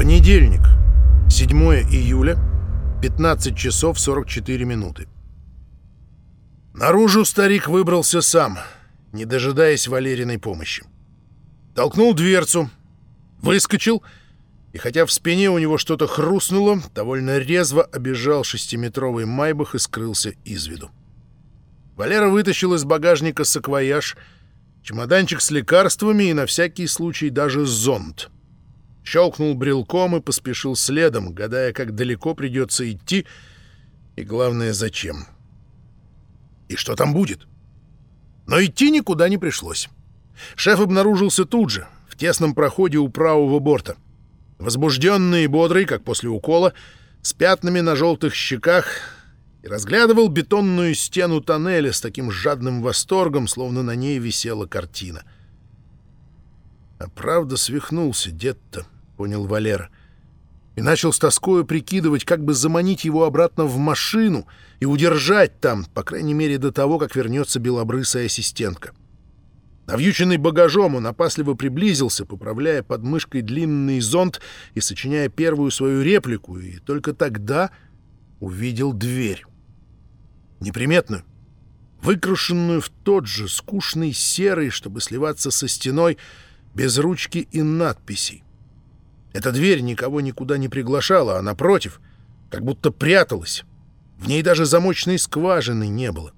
Понедельник, 7 июля, 15 часов 44 минуты. Наружу старик выбрался сам, не дожидаясь Валериной помощи. Толкнул дверцу, выскочил, и хотя в спине у него что-то хрустнуло, довольно резво обежал шестиметровый майбах и скрылся из виду. Валера вытащил из багажника саквояж, чемоданчик с лекарствами и на всякий случай даже зонт. Щелкнул брелком и поспешил следом, гадая, как далеко придется идти и, главное, зачем. И что там будет? Но идти никуда не пришлось. Шеф обнаружился тут же, в тесном проходе у правого борта. Возбужденный и бодрый, как после укола, с пятнами на желтых щеках, и разглядывал бетонную стену тоннеля с таким жадным восторгом, словно на ней висела картина. «А правда свихнулся дед-то», — понял Валера, и начал с тоскою прикидывать, как бы заманить его обратно в машину и удержать там, по крайней мере, до того, как вернется белобрысая ассистентка. Навьюченный багажом, он опасливо приблизился, поправляя под мышкой длинный зонт и сочиняя первую свою реплику, и только тогда увидел дверь. Неприметную, выкрашенную в тот же скучный серый, чтобы сливаться со стеной, без ручки и надписей. Эта дверь никого никуда не приглашала, а напротив, как будто пряталась. В ней даже замочной скважины не было.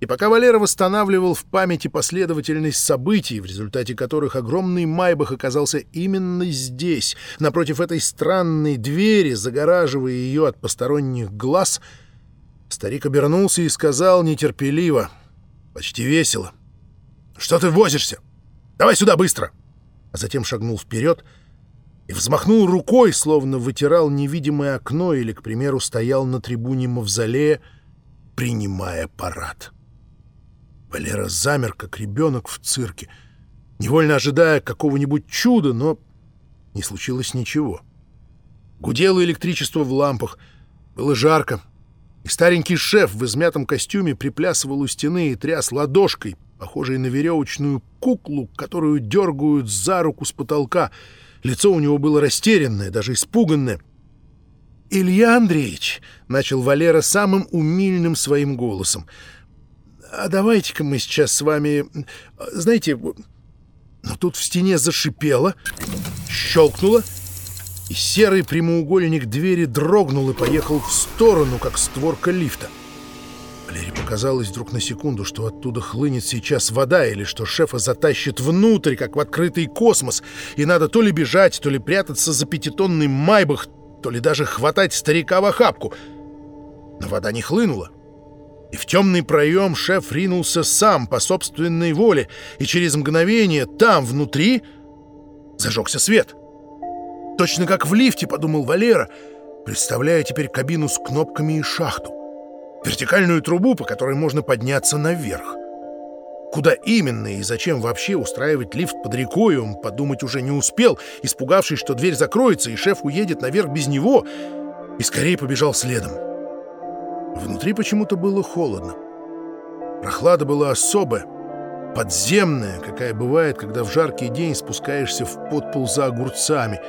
И пока Валера восстанавливал в памяти последовательность событий, в результате которых огромный Майбах оказался именно здесь, напротив этой странной двери, загораживая ее от посторонних глаз, старик обернулся и сказал нетерпеливо, почти весело, «Что ты возишься? Давай сюда быстро!» А затем шагнул вперед и взмахнул рукой, словно вытирал невидимое окно или, к примеру, стоял на трибуне мавзолея, принимая парад. Валера замер, как ребенок в цирке, невольно ожидая какого-нибудь чуда, но не случилось ничего. Гудело электричество в лампах, было жарко, и старенький шеф в измятом костюме приплясывал у стены и тряс ладошкой, похожей на веревочную куклу, которую дергают за руку с потолка. Лицо у него было растерянное, даже испуганное. «Илья Андреевич», — начал Валера самым умильным своим голосом, — а давайте-ка мы сейчас с вами... Знаете, но тут в стене зашипело, щелкнуло, и серый прямоугольник двери дрогнул и поехал в сторону, как створка лифта. Валерий показалось вдруг на секунду, что оттуда хлынет сейчас вода, или что шефа затащит внутрь, как в открытый космос, и надо то ли бежать, то ли прятаться за пятитонный майбах, то ли даже хватать старика в охапку. Но вода не хлынула и в темный проем шеф ринулся сам по собственной воле, и через мгновение там, внутри, зажегся свет. Точно как в лифте, подумал Валера, представляя теперь кабину с кнопками и шахту. Вертикальную трубу, по которой можно подняться наверх. Куда именно и зачем вообще устраивать лифт под рекой, он подумать уже не успел, испугавшись, что дверь закроется и шеф уедет наверх без него, и скорее побежал следом. Внутри почему-то было холодно. Прохлада была особая, подземная, какая бывает, когда в жаркий день спускаешься в подпол за огурцами.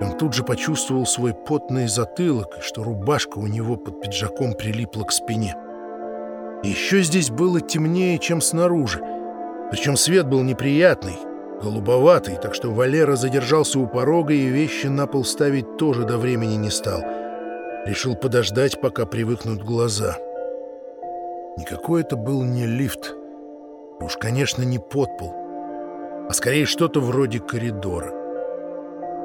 Он тут же почувствовал свой потный затылок, и что рубашка у него под пиджаком прилипла к спине. Еще здесь было темнее, чем снаружи. Причем свет был неприятный, голубоватый, так что Валера задержался у порога и вещи на пол ставить тоже до времени не стал — Решил подождать, пока привыкнут глаза. Никакой это был не лифт. Уж, конечно, не подпол, а скорее что-то вроде коридора.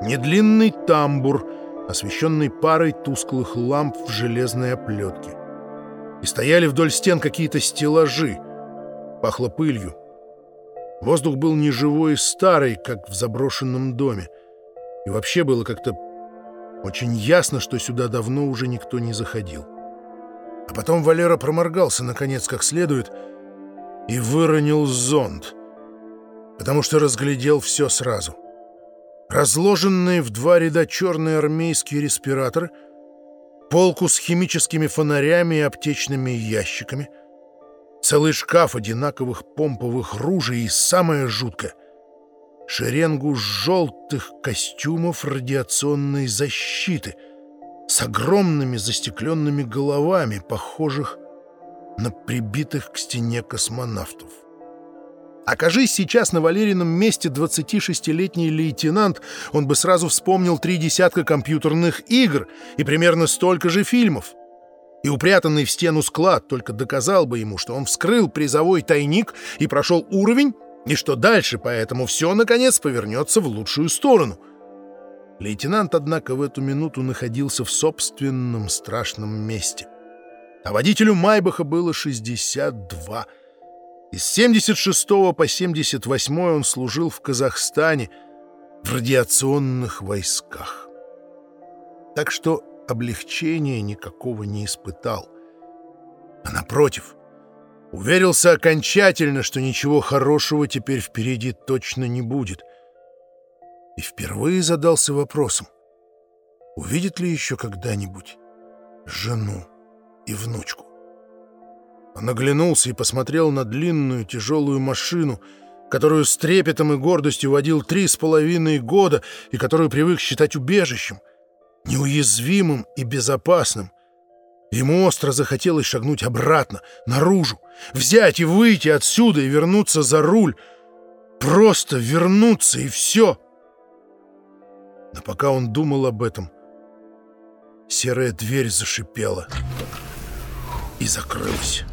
Не длинный тамбур, освещенный парой тусклых ламп в железной оплетке. И стояли вдоль стен какие-то стеллажи. Пахло пылью. Воздух был неживой и старый, как в заброшенном доме. И вообще было как-то очень ясно, что сюда давно уже никто не заходил. А потом Валера проморгался, наконец, как следует, и выронил зонт, потому что разглядел все сразу. Разложенные в два ряда черные армейские респираторы, полку с химическими фонарями и аптечными ящиками, целый шкаф одинаковых помповых ружей и самое жуткое — шеренгу желтых костюмов радиационной защиты с огромными застекленными головами, похожих на прибитых к стене космонавтов. Окажись сейчас на Валерином месте 26-летний лейтенант, он бы сразу вспомнил три десятка компьютерных игр и примерно столько же фильмов. И упрятанный в стену склад только доказал бы ему, что он вскрыл призовой тайник и прошел уровень, и что дальше, поэтому все, наконец, повернется в лучшую сторону. Лейтенант, однако, в эту минуту находился в собственном страшном месте. А водителю Майбаха было 62 из 76 по 78 он служил в Казахстане в радиационных войсках. Так что облегчения никакого не испытал. А напротив, уверился окончательно, что ничего хорошего теперь впереди точно не будет. И впервые задался вопросом, увидит ли еще когда-нибудь жену и внучку. Он оглянулся и посмотрел на длинную тяжелую машину, которую с трепетом и гордостью водил три с половиной года и которую привык считать убежищем, неуязвимым и безопасным. Ему остро захотелось шагнуть обратно, наружу, взять и выйти отсюда и вернуться за руль. Просто вернуться и все. Но пока он думал об этом, серая дверь зашипела и закрылась.